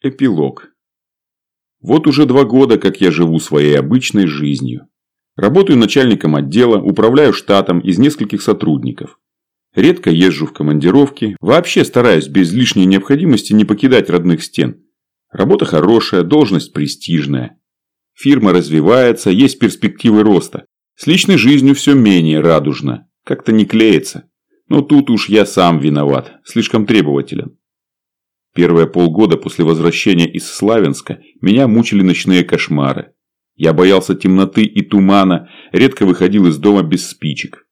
Эпилог. Вот уже два года, как я живу своей обычной жизнью. Работаю начальником отдела, управляю штатом из нескольких сотрудников. Редко езжу в командировки, вообще стараюсь без лишней необходимости не покидать родных стен. Работа хорошая, должность престижная. Фирма развивается, есть перспективы роста. С личной жизнью все менее радужно, как-то не клеится. Но тут уж я сам виноват, слишком требователен. Первые полгода после возвращения из Славянска меня мучили ночные кошмары. Я боялся темноты и тумана, редко выходил из дома без спичек.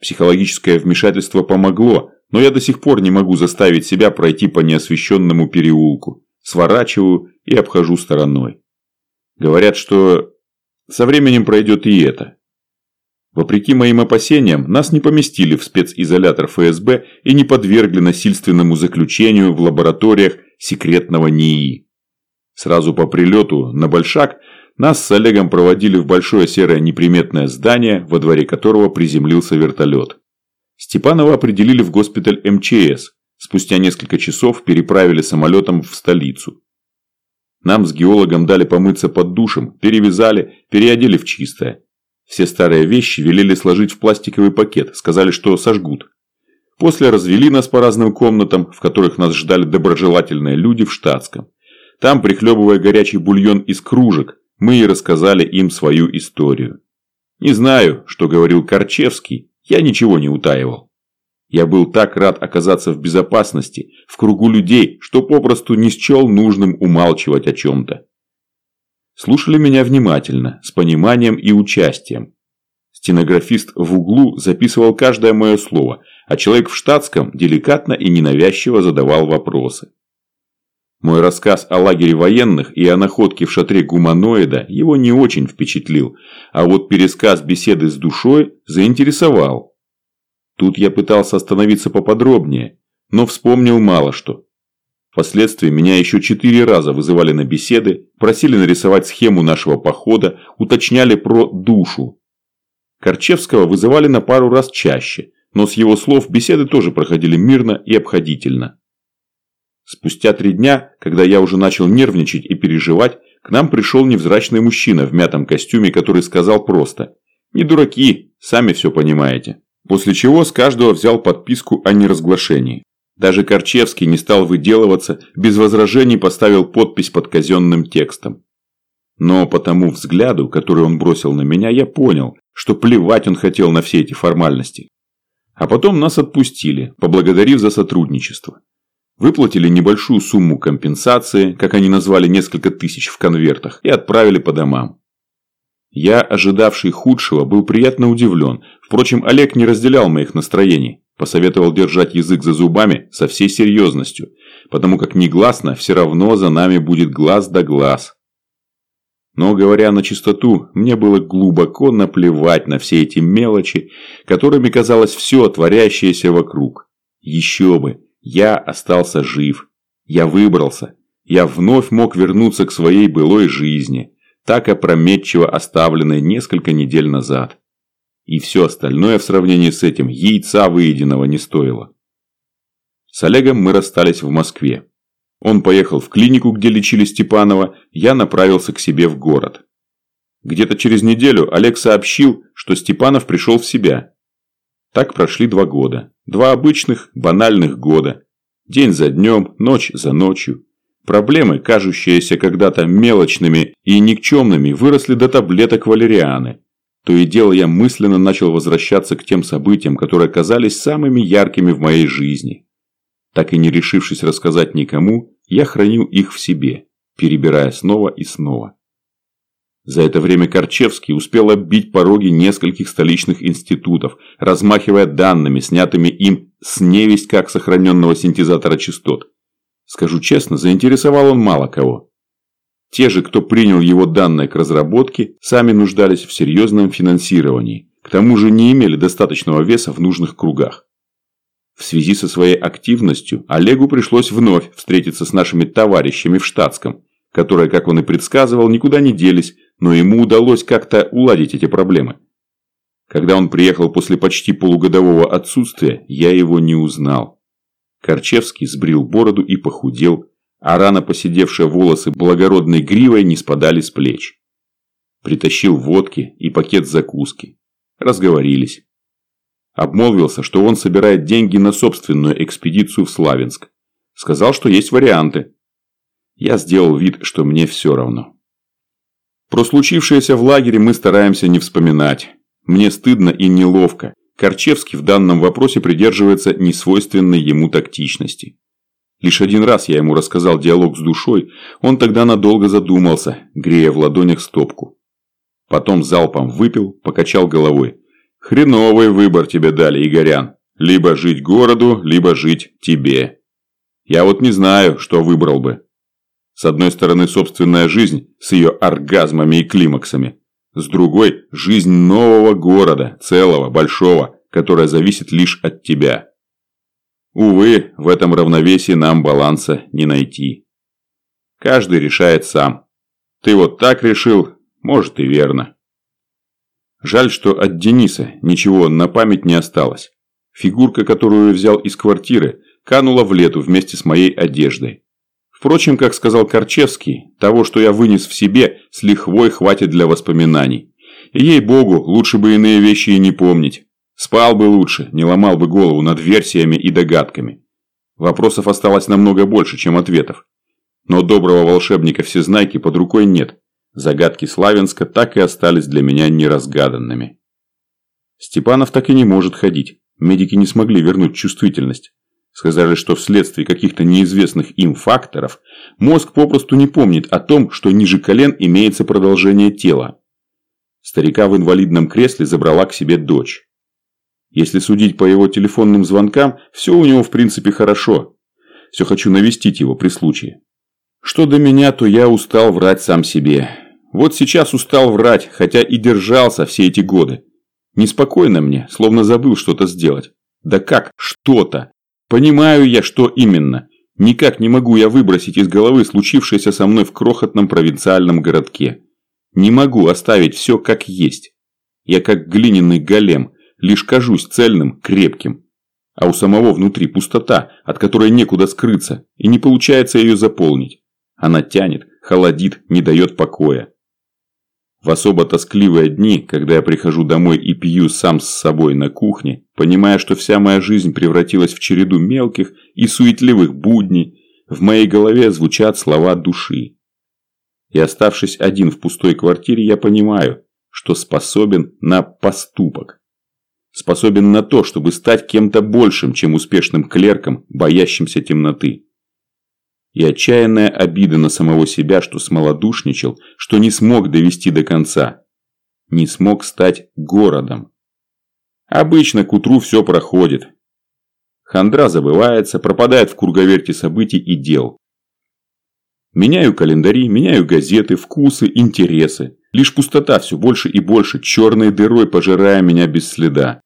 Психологическое вмешательство помогло, но я до сих пор не могу заставить себя пройти по неосвещенному переулку. Сворачиваю и обхожу стороной. Говорят, что со временем пройдет и это. Вопреки моим опасениям, нас не поместили в специзолятор ФСБ и не подвергли насильственному заключению в лабораториях секретного НИИ. Сразу по прилету на Большак нас с Олегом проводили в большое серое неприметное здание, во дворе которого приземлился вертолет. Степанова определили в госпиталь МЧС, спустя несколько часов переправили самолетом в столицу. Нам с геологом дали помыться под душем, перевязали, переодели в чистое. Все старые вещи велели сложить в пластиковый пакет, сказали, что сожгут. После развели нас по разным комнатам, в которых нас ждали доброжелательные люди в штатском. Там, прихлебывая горячий бульон из кружек, мы и рассказали им свою историю. Не знаю, что говорил Корчевский, я ничего не утаивал. Я был так рад оказаться в безопасности, в кругу людей, что попросту не счел нужным умалчивать о чем-то слушали меня внимательно, с пониманием и участием. Стенографист в углу записывал каждое мое слово, а человек в штатском деликатно и ненавязчиво задавал вопросы. Мой рассказ о лагере военных и о находке в шатре гуманоида его не очень впечатлил, а вот пересказ беседы с душой заинтересовал. Тут я пытался остановиться поподробнее, но вспомнил мало что. Впоследствии меня еще четыре раза вызывали на беседы, просили нарисовать схему нашего похода, уточняли про душу. Корчевского вызывали на пару раз чаще, но с его слов беседы тоже проходили мирно и обходительно. Спустя три дня, когда я уже начал нервничать и переживать, к нам пришел невзрачный мужчина в мятом костюме, который сказал просто «Не дураки, сами все понимаете». После чего с каждого взял подписку о неразглашении. Даже Корчевский не стал выделываться, без возражений поставил подпись под казенным текстом. Но по тому взгляду, который он бросил на меня, я понял, что плевать он хотел на все эти формальности. А потом нас отпустили, поблагодарив за сотрудничество. Выплатили небольшую сумму компенсации, как они назвали несколько тысяч в конвертах, и отправили по домам. Я, ожидавший худшего, был приятно удивлен. Впрочем, Олег не разделял моих настроений. Посоветовал держать язык за зубами со всей серьезностью, потому как негласно все равно за нами будет глаз да глаз. Но, говоря на чистоту, мне было глубоко наплевать на все эти мелочи, которыми казалось все творящееся вокруг. Еще бы, я остался жив. Я выбрался. Я вновь мог вернуться к своей былой жизни, так опрометчиво оставленной несколько недель назад. И все остальное в сравнении с этим яйца выеденного не стоило. С Олегом мы расстались в Москве. Он поехал в клинику, где лечили Степанова, я направился к себе в город. Где-то через неделю Олег сообщил, что Степанов пришел в себя. Так прошли два года. Два обычных, банальных года. День за днем, ночь за ночью. Проблемы, кажущиеся когда-то мелочными и никчемными, выросли до таблеток валерианы. То и дело я мысленно начал возвращаться к тем событиям, которые оказались самыми яркими в моей жизни. Так и не решившись рассказать никому, я хранил их в себе, перебирая снова и снова. За это время Корчевский успел оббить пороги нескольких столичных институтов, размахивая данными, снятыми им с невесть как сохраненного синтезатора частот. Скажу честно, заинтересовал он мало кого. Те же, кто принял его данные к разработке, сами нуждались в серьезном финансировании, к тому же не имели достаточного веса в нужных кругах. В связи со своей активностью Олегу пришлось вновь встретиться с нашими товарищами в штатском, которые, как он и предсказывал, никуда не делись, но ему удалось как-то уладить эти проблемы. Когда он приехал после почти полугодового отсутствия, я его не узнал. Корчевский сбрил бороду и похудел, а рано поседевшие волосы благородной гривой не спадали с плеч. Притащил водки и пакет закуски. Разговорились. Обмолвился, что он собирает деньги на собственную экспедицию в Славянск. Сказал, что есть варианты. Я сделал вид, что мне все равно. Про случившееся в лагере мы стараемся не вспоминать. Мне стыдно и неловко. Корчевский в данном вопросе придерживается несвойственной ему тактичности. Лишь один раз я ему рассказал диалог с душой, он тогда надолго задумался, грея в ладонях стопку. Потом залпом выпил, покачал головой. «Хреновый выбор тебе дали, Игорян. Либо жить городу, либо жить тебе. Я вот не знаю, что выбрал бы. С одной стороны, собственная жизнь с ее оргазмами и климаксами. С другой – жизнь нового города, целого, большого, которая зависит лишь от тебя. Увы, в этом равновесии нам баланса не найти. Каждый решает сам. Ты вот так решил, может и верно. Жаль, что от Дениса ничего на память не осталось. Фигурка, которую взял из квартиры, канула в лету вместе с моей одеждой. Впрочем, как сказал Корчевский, того, что я вынес в себе, с лихвой хватит для воспоминаний. Ей-богу, лучше бы иные вещи и не помнить. Спал бы лучше, не ломал бы голову над версиями и догадками. Вопросов осталось намного больше, чем ответов. Но доброго волшебника-всезнайки под рукой нет. Загадки Славянска так и остались для меня неразгаданными. Степанов так и не может ходить. Медики не смогли вернуть чувствительность. Сказали, что вследствие каких-то неизвестных им факторов мозг попросту не помнит о том, что ниже колен имеется продолжение тела. Старика в инвалидном кресле забрала к себе дочь. Если судить по его телефонным звонкам, все у него в принципе хорошо. Все хочу навестить его при случае. Что до меня, то я устал врать сам себе. Вот сейчас устал врать, хотя и держался все эти годы. Неспокойно мне, словно забыл что-то сделать. Да как что-то? Понимаю я, что именно. Никак не могу я выбросить из головы случившееся со мной в крохотном провинциальном городке. Не могу оставить все как есть. Я как глиняный голем, лишь кажусь цельным, крепким. А у самого внутри пустота, от которой некуда скрыться, и не получается ее заполнить. Она тянет, холодит, не дает покоя. В особо тоскливые дни, когда я прихожу домой и пью сам с собой на кухне, понимая, что вся моя жизнь превратилась в череду мелких и суетливых будней, в моей голове звучат слова души. И оставшись один в пустой квартире, я понимаю, что способен на поступок. Способен на то, чтобы стать кем-то большим, чем успешным клерком, боящимся темноты и отчаянная обида на самого себя, что смолодушничал, что не смог довести до конца. Не смог стать городом. Обычно к утру все проходит. Хандра забывается, пропадает в круговерте событий и дел. Меняю календари, меняю газеты, вкусы, интересы. Лишь пустота все больше и больше, черной дырой пожирая меня без следа.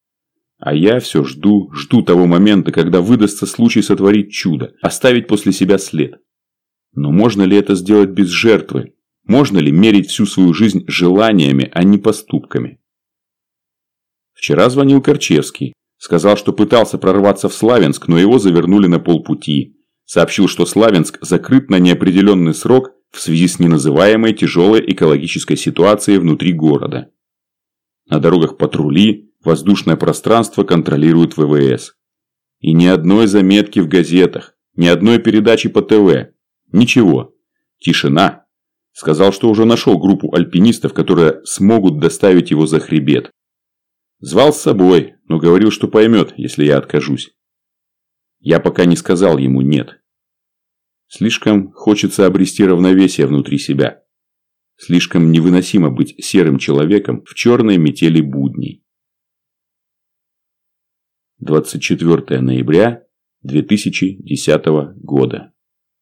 А я все жду, жду того момента, когда выдастся случай сотворить чудо, оставить после себя след. Но можно ли это сделать без жертвы? Можно ли мерить всю свою жизнь желаниями, а не поступками? Вчера звонил Корчевский. Сказал, что пытался прорваться в Славянск, но его завернули на полпути. Сообщил, что Славянск закрыт на неопределенный срок в связи с неназываемой тяжелой экологической ситуацией внутри города. На дорогах патрули, Воздушное пространство контролирует ВВС. И ни одной заметки в газетах, ни одной передачи по ТВ. Ничего. Тишина. Сказал, что уже нашел группу альпинистов, которые смогут доставить его за хребет. Звал с собой, но говорил, что поймет, если я откажусь. Я пока не сказал ему «нет». Слишком хочется обрести равновесие внутри себя. Слишком невыносимо быть серым человеком в черной метели будней. 24 ноября 2010 года.